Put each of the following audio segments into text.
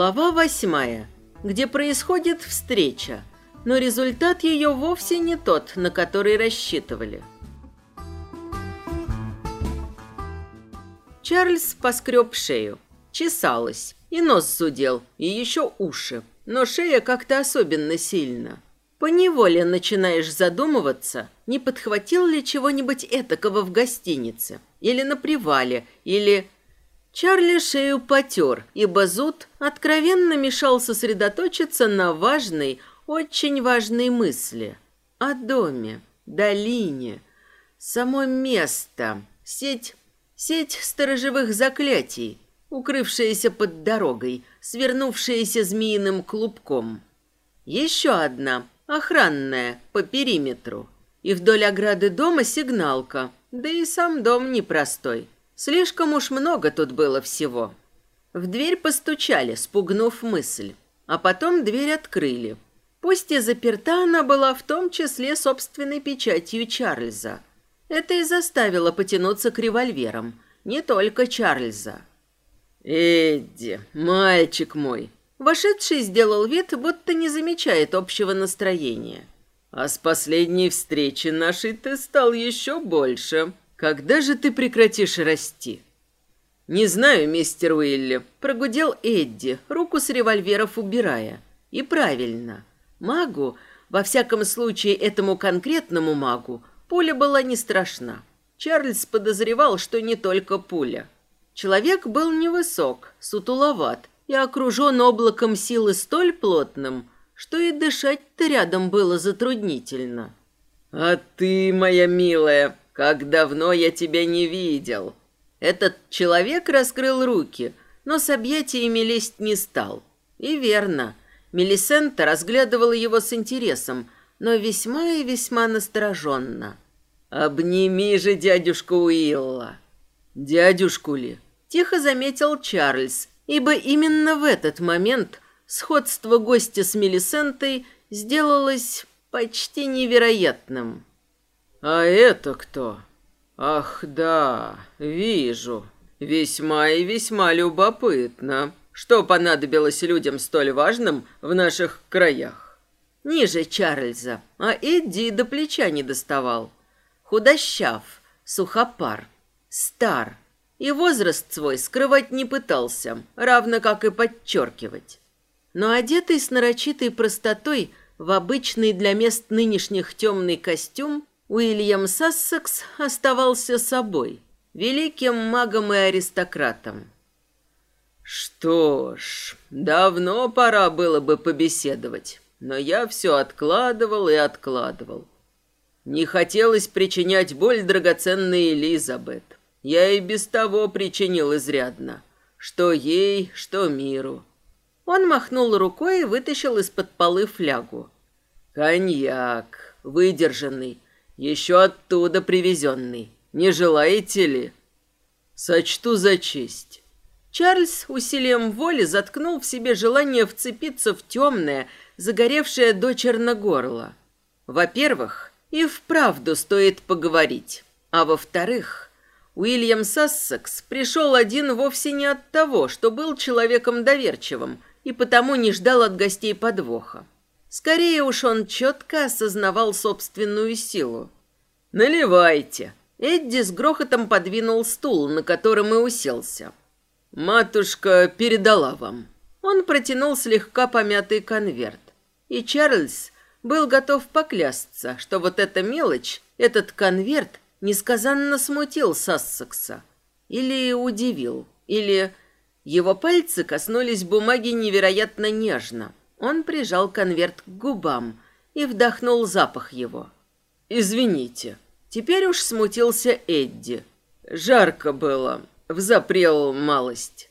Глава восьмая, где происходит встреча, но результат ее вовсе не тот, на который рассчитывали. Чарльз поскреб шею. Чесалась, и нос зудел, и еще уши, но шея как-то особенно сильно. Поневоле начинаешь задумываться, не подхватил ли чего-нибудь этакого в гостинице, или на привале, или Чарли шею потер, ибо зуд откровенно мешал сосредоточиться на важной, очень важной мысли. О доме, долине, само место, сеть, сеть сторожевых заклятий, укрывшаяся под дорогой, свернувшаяся змеиным клубком. Еще одна, охранная, по периметру. И вдоль ограды дома сигналка, да и сам дом непростой. Слишком уж много тут было всего. В дверь постучали, спугнув мысль. А потом дверь открыли. Пусть и заперта она была в том числе собственной печатью Чарльза. Это и заставило потянуться к револьверам. Не только Чарльза. «Эдди, мальчик мой!» Вошедший сделал вид, будто не замечает общего настроения. «А с последней встречи нашей ты стал еще больше. Когда же ты прекратишь расти? Не знаю, мистер Уилли, прогудел Эдди, руку с револьверов убирая. И правильно. Магу, во всяком случае этому конкретному магу, пуля была не страшна. Чарльз подозревал, что не только пуля. Человек был невысок, сутуловат и окружен облаком силы столь плотным, что и дышать-то рядом было затруднительно. «А ты, моя милая, как давно я тебя не видел!» Этот человек раскрыл руки, но с объятиями лезть не стал. И верно, Мелисента разглядывала его с интересом, но весьма и весьма настороженно. «Обними же дядюшку Уилла!» «Дядюшку ли?» – тихо заметил Чарльз, ибо именно в этот момент сходство гостя с Мелисентой сделалось почти невероятным. «А это кто?» «Ах, да, вижу. Весьма и весьма любопытно. Что понадобилось людям столь важным в наших краях?» Ниже Чарльза, а Эдди до плеча не доставал. Худощав, сухопар, стар. И возраст свой скрывать не пытался, равно как и подчеркивать. Но одетый с нарочитой простотой в обычный для мест нынешних темный костюм, Уильям Сассекс оставался собой, великим магом и аристократом. Что ж, давно пора было бы побеседовать, но я все откладывал и откладывал. Не хотелось причинять боль драгоценной Элизабет. Я и без того причинил изрядно. Что ей, что миру. Он махнул рукой и вытащил из-под полы флягу. Коньяк, выдержанный, еще оттуда привезенный. Не желаете ли? Сочту за честь. Чарльз усилием воли заткнул в себе желание вцепиться в темное, загоревшее до черногорла. Во-первых, и вправду стоит поговорить. А во-вторых, Уильям Сассекс пришел один вовсе не от того, что был человеком доверчивым и потому не ждал от гостей подвоха. Скорее уж он четко осознавал собственную силу. «Наливайте!» Эдди с грохотом подвинул стул, на котором и уселся. «Матушка передала вам». Он протянул слегка помятый конверт. И Чарльз был готов поклясться, что вот эта мелочь, этот конверт, несказанно смутил Сассекса. Или удивил, или... Его пальцы коснулись бумаги невероятно нежно – он прижал конверт к губам и вдохнул запах его. «Извините». Теперь уж смутился Эдди. «Жарко было. Взапрел малость».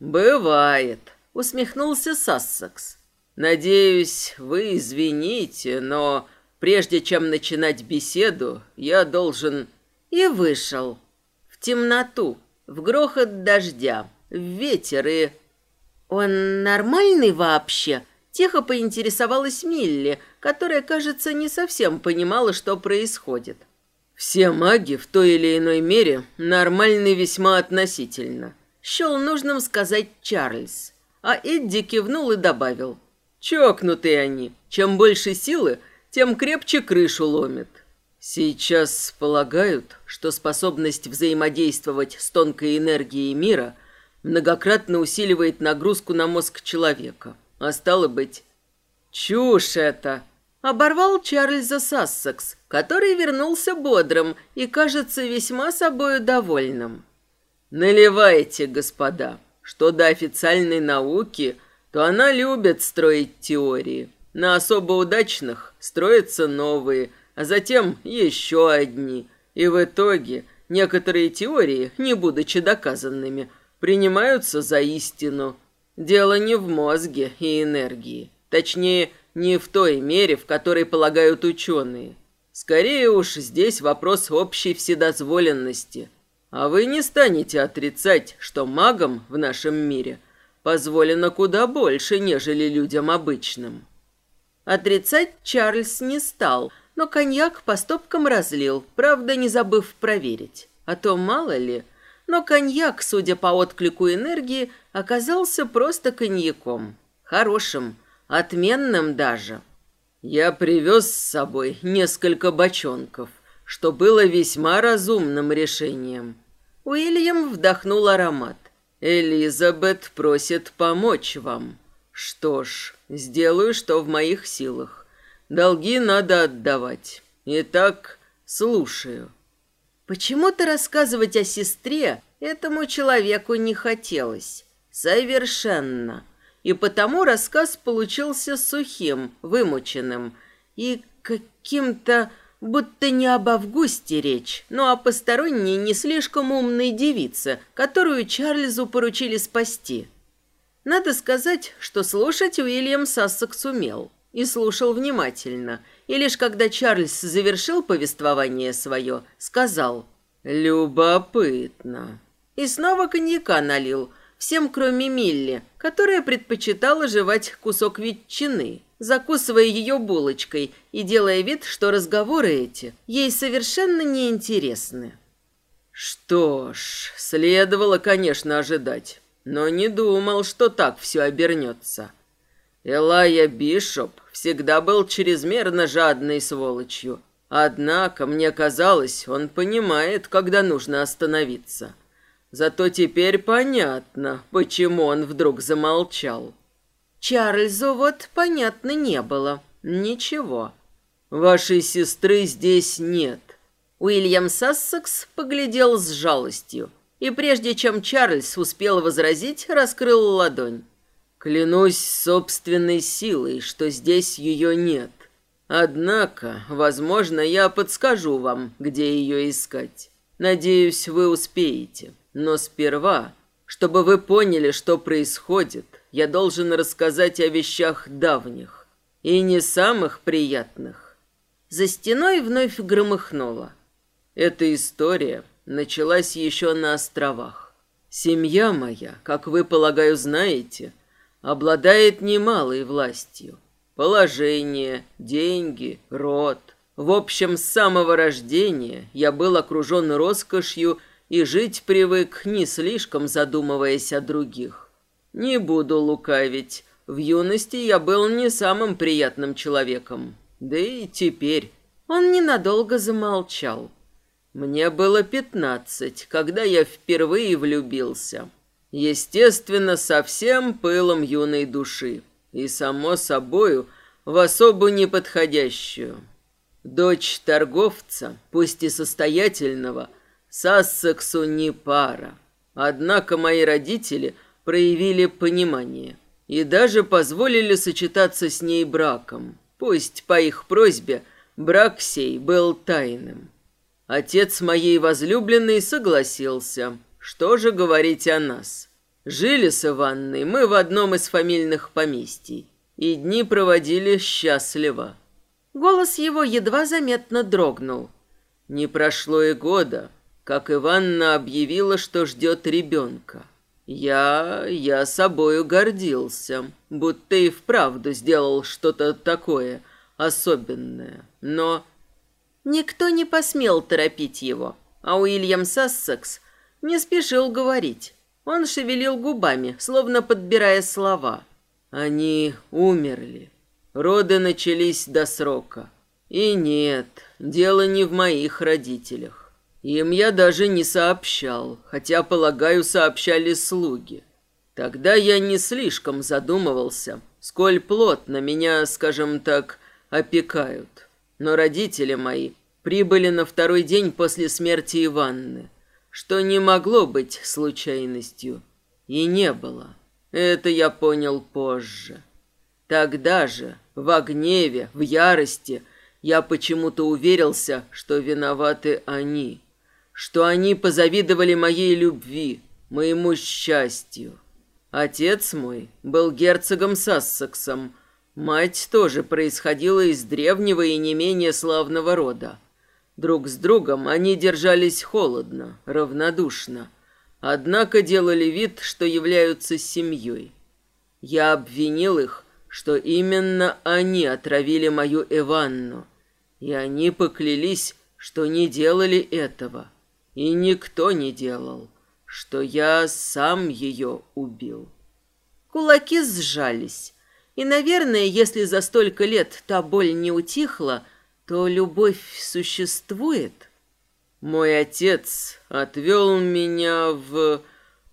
«Бывает», — усмехнулся Сассекс. «Надеюсь, вы извините, но прежде чем начинать беседу, я должен...» И вышел. В темноту, в грохот дождя, в ветер и... «Он нормальный вообще?» Тихо поинтересовалась Милли, которая, кажется, не совсем понимала, что происходит. «Все маги в той или иной мере нормальны весьма относительно», — счел нужным сказать Чарльз. а Эдди кивнул и добавил. Чокнутые они. Чем больше силы, тем крепче крышу ломит. Сейчас полагают, что способность взаимодействовать с тонкой энергией мира многократно усиливает нагрузку на мозг человека. А стало быть, чушь это. Оборвал Чарльза Сассекс, который вернулся бодрым и, кажется, весьма собою довольным. Наливайте, господа, что до официальной науки, то она любит строить теории. На особо удачных строятся новые – а затем еще одни. И в итоге некоторые теории, не будучи доказанными, принимаются за истину. Дело не в мозге и энергии. Точнее, не в той мере, в которой полагают ученые. Скорее уж здесь вопрос общей вседозволенности. А вы не станете отрицать, что магам в нашем мире позволено куда больше, нежели людям обычным. Отрицать Чарльз не стал – но коньяк по стопкам разлил, правда, не забыв проверить. А то мало ли. Но коньяк, судя по отклику энергии, оказался просто коньяком. Хорошим, отменным даже. Я привез с собой несколько бочонков, что было весьма разумным решением. Уильям вдохнул аромат. «Элизабет просит помочь вам. Что ж, сделаю, что в моих силах. Долги надо отдавать. Итак, слушаю. Почему-то рассказывать о сестре этому человеку не хотелось. Совершенно. И потому рассказ получился сухим, вымученным и каким-то, будто не об Августе речь, но о посторонней не слишком умной девице, которую Чарльзу поручили спасти. Надо сказать, что слушать Уильям Сассекс умел и слушал внимательно, и лишь когда Чарльз завершил повествование свое, сказал «Любопытно». И снова коньяка налил, всем кроме Милли, которая предпочитала жевать кусок ветчины, закусывая ее булочкой и делая вид, что разговоры эти ей совершенно неинтересны. Что ж, следовало, конечно, ожидать, но не думал, что так все обернется. Элая Бишоп всегда был чрезмерно жадной сволочью. Однако, мне казалось, он понимает, когда нужно остановиться. Зато теперь понятно, почему он вдруг замолчал. Чарльзу вот понятно не было. Ничего. Вашей сестры здесь нет. Уильям Сассекс поглядел с жалостью. И прежде чем Чарльз успел возразить, раскрыл ладонь. Клянусь собственной силой, что здесь ее нет. Однако, возможно, я подскажу вам, где ее искать. Надеюсь, вы успеете. Но сперва, чтобы вы поняли, что происходит, я должен рассказать о вещах давних и не самых приятных. За стеной вновь громыхнуло. Эта история началась еще на островах. Семья моя, как вы, полагаю, знаете, — обладает немалой властью. Положение, деньги, род. В общем, с самого рождения я был окружен роскошью и жить привык, не слишком задумываясь о других. Не буду лукавить, в юности я был не самым приятным человеком. Да и теперь. Он ненадолго замолчал. Мне было пятнадцать, когда я впервые влюбился. Естественно, со всем пылом юной души. И, само собою, в особо неподходящую. Дочь торговца, пусть и состоятельного, Сассексу не пара. Однако мои родители проявили понимание и даже позволили сочетаться с ней браком. Пусть по их просьбе брак сей был тайным. Отец моей возлюбленной согласился – что же говорить о нас? Жили с Иванной мы в одном из фамильных поместий, и дни проводили счастливо. Голос его едва заметно дрогнул. Не прошло и года, как Иванна объявила, что ждет ребенка. Я... я собою гордился, будто и вправду сделал что-то такое особенное. Но никто не посмел торопить его, а Уильям Сассекс не спешил говорить. Он шевелил губами, словно подбирая слова. Они умерли. Роды начались до срока. И нет, дело не в моих родителях. Им я даже не сообщал, хотя, полагаю, сообщали слуги. Тогда я не слишком задумывался, сколь плотно меня, скажем так, опекают. Но родители мои прибыли на второй день после смерти Иванны что не могло быть случайностью. И не было. Это я понял позже. Тогда же, в гневе, в ярости, я почему-то уверился, что виноваты они, что они позавидовали моей любви, моему счастью. Отец мой был герцогом Сассексом, мать тоже происходила из древнего и не менее славного рода. Друг с другом они держались холодно, равнодушно, однако делали вид, что являются семьей. Я обвинил их, что именно они отравили мою Эванну, и они поклялись, что не делали этого, и никто не делал, что я сам ее убил. Кулаки сжались, и, наверное, если за столько лет та боль не утихла, то любовь существует? Мой отец отвел меня в...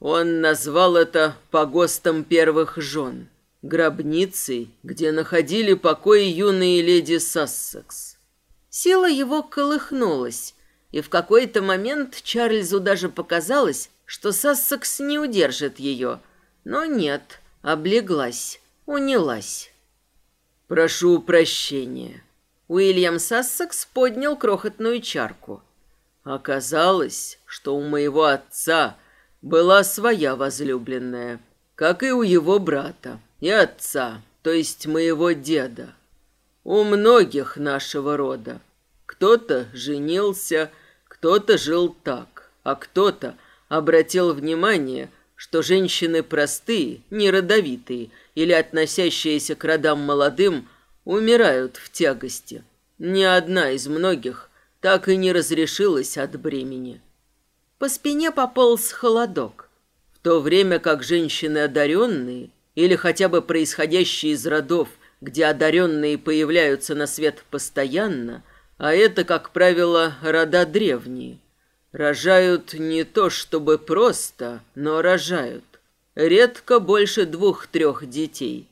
Он назвал это погостом первых жен, гробницей, где находили покой юные леди Сассекс. Сила его колыхнулась, и в какой-то момент Чарльзу даже показалось, что Сассекс не удержит ее. Но нет, облеглась, унялась. «Прошу прощения», Уильям Сассекс поднял крохотную чарку. Оказалось, что у моего отца была своя возлюбленная, как и у его брата и отца, то есть моего деда. У многих нашего рода. Кто-то женился, кто-то жил так, а кто-то обратил внимание, что женщины простые, неродовитые или относящиеся к родам молодым – умирают в тягости. Ни одна из многих так и не разрешилась от бремени. По спине пополз холодок, в то время как женщины одаренные или хотя бы происходящие из родов, где одаренные появляются на свет постоянно, а это, как правило, рода древние, рожают не то чтобы просто, но рожают. Редко больше двух-трех детей.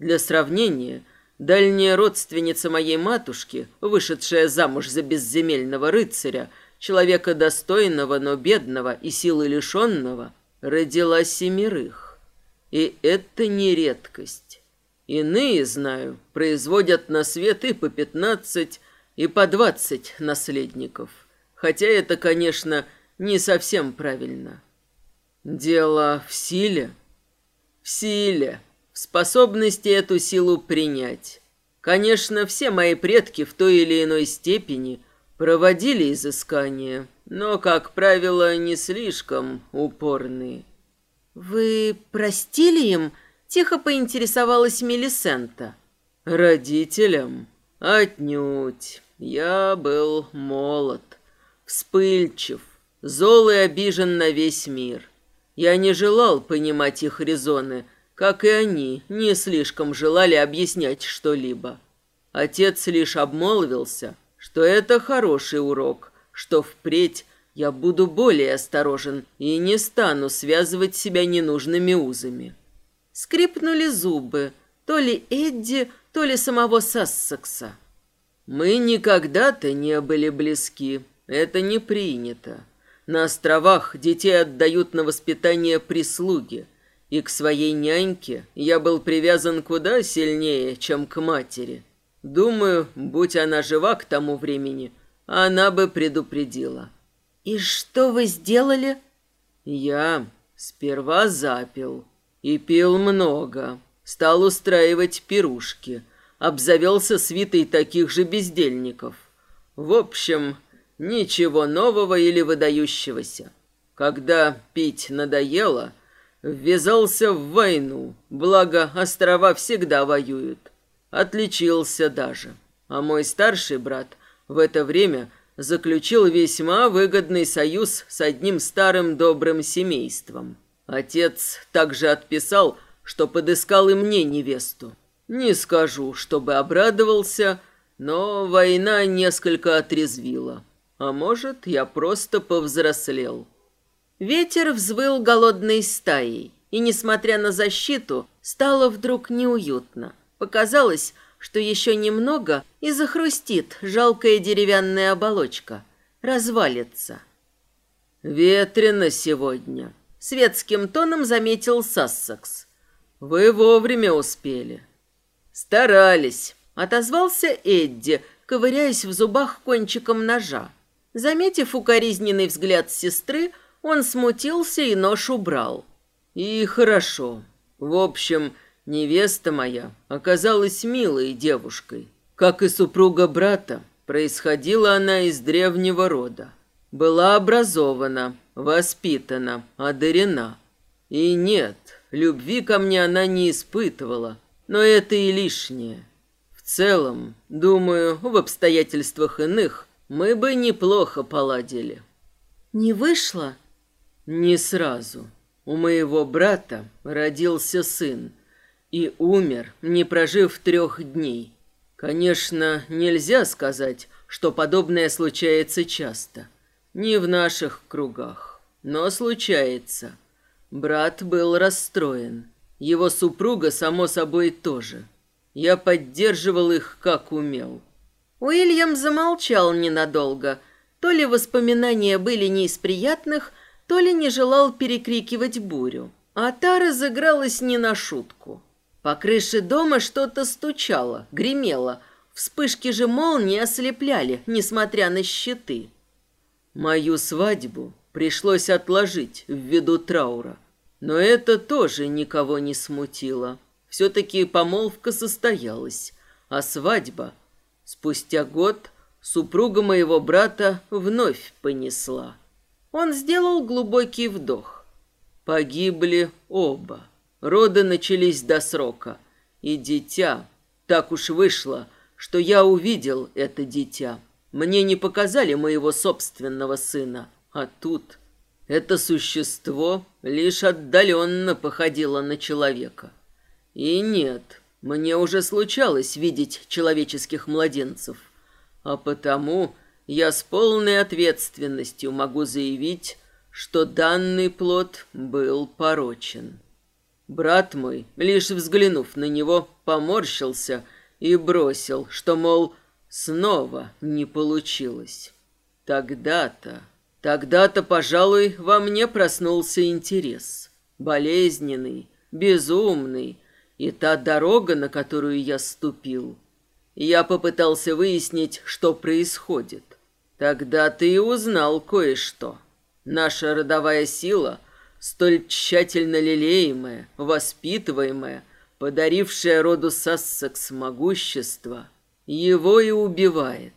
Для сравнения – Дальняя родственница моей матушки, вышедшая замуж за безземельного рыцаря, человека достойного, но бедного и силы лишенного, родила семерых. И это не редкость. Иные, знаю, производят на свет и по пятнадцать, и по двадцать наследников. Хотя это, конечно, не совсем правильно. Дело в силе. В силе способности эту силу принять. Конечно, все мои предки в той или иной степени проводили изыскания, но, как правило, не слишком упорные. «Вы простили им?» – тихо поинтересовалась Мелисента. «Родителям? Отнюдь. Я был молод, вспыльчив, зол и обижен на весь мир. Я не желал понимать их резоны – как и они, не слишком желали объяснять что-либо. Отец лишь обмолвился, что это хороший урок, что впредь я буду более осторожен и не стану связывать себя ненужными узами. Скрипнули зубы, то ли Эдди, то ли самого Сассекса. Мы никогда-то не были близки, это не принято. На островах детей отдают на воспитание прислуги – и к своей няньке я был привязан куда сильнее, чем к матери. Думаю, будь она жива к тому времени, она бы предупредила. «И что вы сделали?» «Я сперва запил. И пил много. Стал устраивать пирушки. Обзавелся свитой таких же бездельников. В общем, ничего нового или выдающегося. Когда пить надоело, Ввязался в войну, благо острова всегда воюют. Отличился даже. А мой старший брат в это время заключил весьма выгодный союз с одним старым добрым семейством. Отец также отписал, что подыскал и мне невесту. Не скажу, чтобы обрадовался, но война несколько отрезвила. А может, я просто повзрослел. Ветер взвыл голодной стаей, и, несмотря на защиту, стало вдруг неуютно. Показалось, что еще немного и захрустит жалкая деревянная оболочка, развалится. «Ветрено сегодня», — светским тоном заметил Сассекс. «Вы вовремя успели». «Старались», — отозвался Эдди, ковыряясь в зубах кончиком ножа. Заметив укоризненный взгляд сестры, он смутился и нож убрал. «И хорошо. В общем, невеста моя оказалась милой девушкой. Как и супруга брата, происходила она из древнего рода. Была образована, воспитана, одарена. И нет, любви ко мне она не испытывала, но это и лишнее. В целом, думаю, в обстоятельствах иных мы бы неплохо поладили. Не вышло? Не сразу. У моего брата родился сын и умер, не прожив трех дней. Конечно, нельзя сказать, что подобное случается часто. Не в наших кругах, но случается. Брат был расстроен. Его супруга, само собой, тоже. Я поддерживал их, как умел. Уильям замолчал ненадолго. То ли воспоминания были не из приятных, то ли не желал перекрикивать бурю. А та разыгралась не на шутку. По крыше дома что-то стучало, гремело. Вспышки же молнии ослепляли, несмотря на щиты. Мою свадьбу пришлось отложить ввиду траура. Но это тоже никого не смутило. Все-таки помолвка состоялась, а свадьба спустя год супруга моего брата вновь понесла. Он сделал глубокий вдох. Погибли оба. Роды начались до срока. И дитя, так уж вышло, что я увидел это дитя. Мне не показали моего собственного сына, а тут это существо лишь отдаленно походило на человека. И нет, мне уже случалось видеть человеческих младенцев, а потому я с полной ответственностью могу заявить, что данный плод был порочен. Брат мой, лишь взглянув на него, поморщился и бросил, что, мол, Снова не получилось. Тогда-то, тогда-то, пожалуй, во мне проснулся интерес. Болезненный, безумный, и та дорога, на которую я ступил. Я попытался выяснить, что происходит. Тогда ты и узнал кое-что. Наша родовая сила, столь тщательно лелеемая, воспитываемая, подарившая роду Сассекс могущество — его и убивает.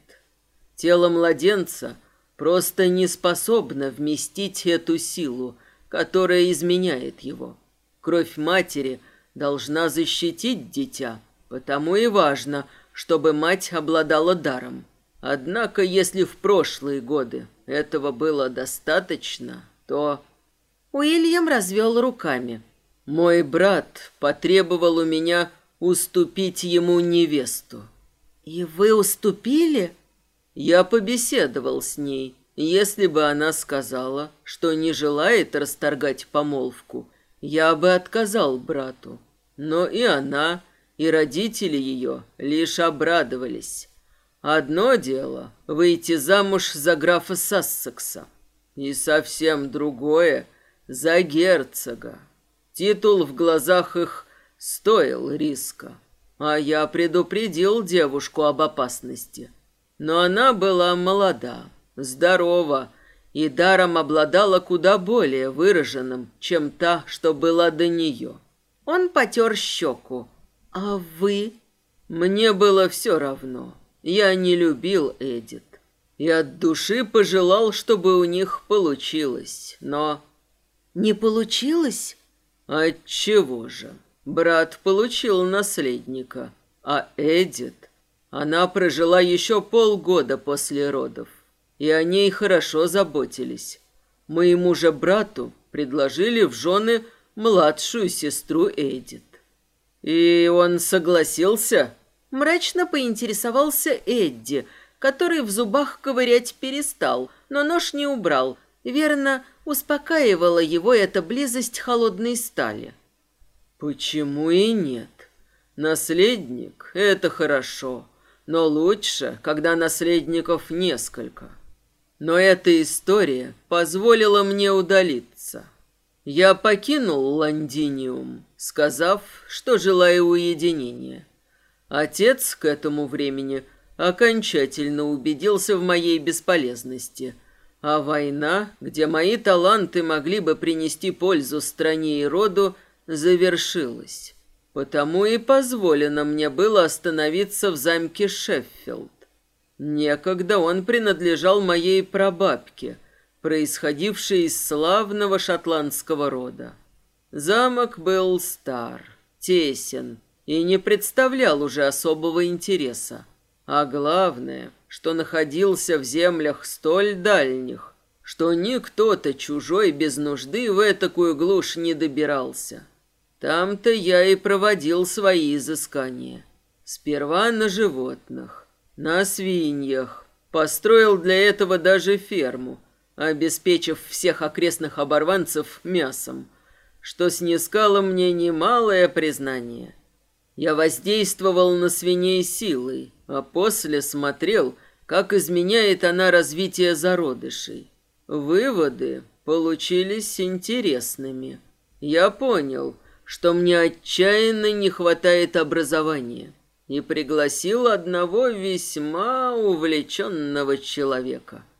Тело младенца просто не способно вместить эту силу, которая изменяет его. Кровь матери должна защитить дитя, потому и важно, чтобы мать обладала даром. Однако, если в прошлые годы этого было достаточно, то... Уильям развел руками. Мой брат потребовал у меня уступить ему невесту. «И вы уступили?» Я побеседовал с ней. Если бы она сказала, что не желает расторгать помолвку, я бы отказал брату. Но и она, и родители ее лишь обрадовались. Одно дело — выйти замуж за графа Сассекса, и совсем другое — за герцога. Титул в глазах их стоил риска. А я предупредил девушку об опасности. Но она была молода, здорова и даром обладала куда более выраженным, чем та, что была до нее. Он потер щеку. «А вы?» Мне было все равно. Я не любил Эдит. И от души пожелал, чтобы у них получилось. Но... Не получилось? Отчего же? Брат получил наследника, а Эдит, она прожила еще полгода после родов, и о ней хорошо заботились. Моему же брату предложили в жены младшую сестру Эдит. И он согласился? Мрачно поинтересовался Эдди, который в зубах ковырять перестал, но нож не убрал. Верно, успокаивала его эта близость холодной стали. Почему и нет? Наследник — это хорошо, но лучше, когда наследников несколько. Но эта история позволила мне удалиться. Я покинул Лондиниум, сказав, что желаю уединения. Отец к этому времени окончательно убедился в моей бесполезности, а война, где мои таланты могли бы принести пользу стране и роду, завершилась. Потому и позволено мне было остановиться в замке Шеффилд. Некогда он принадлежал моей прабабке, происходившей из славного шотландского рода. Замок был стар, тесен и не представлял уже особого интереса. А главное, что находился в землях столь дальних, что никто-то чужой без нужды в этакую глушь не добирался. Там-то я и проводил свои изыскания. Сперва на животных, на свиньях. Построил для этого даже ферму, обеспечив всех окрестных оборванцев мясом, что снискало мне немалое признание. Я воздействовал на свиней силой, а после смотрел, как изменяет она развитие зародышей. Выводы получились интересными. Я понял – что мне отчаянно не хватает образования, и пригласил одного весьма увлеченного человека –